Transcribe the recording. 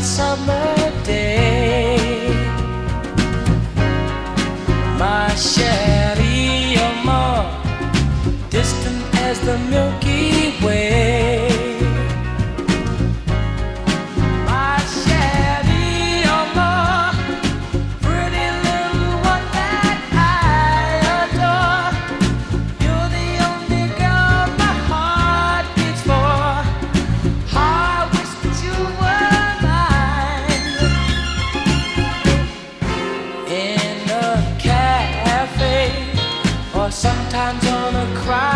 summer. Sometimes on a crowd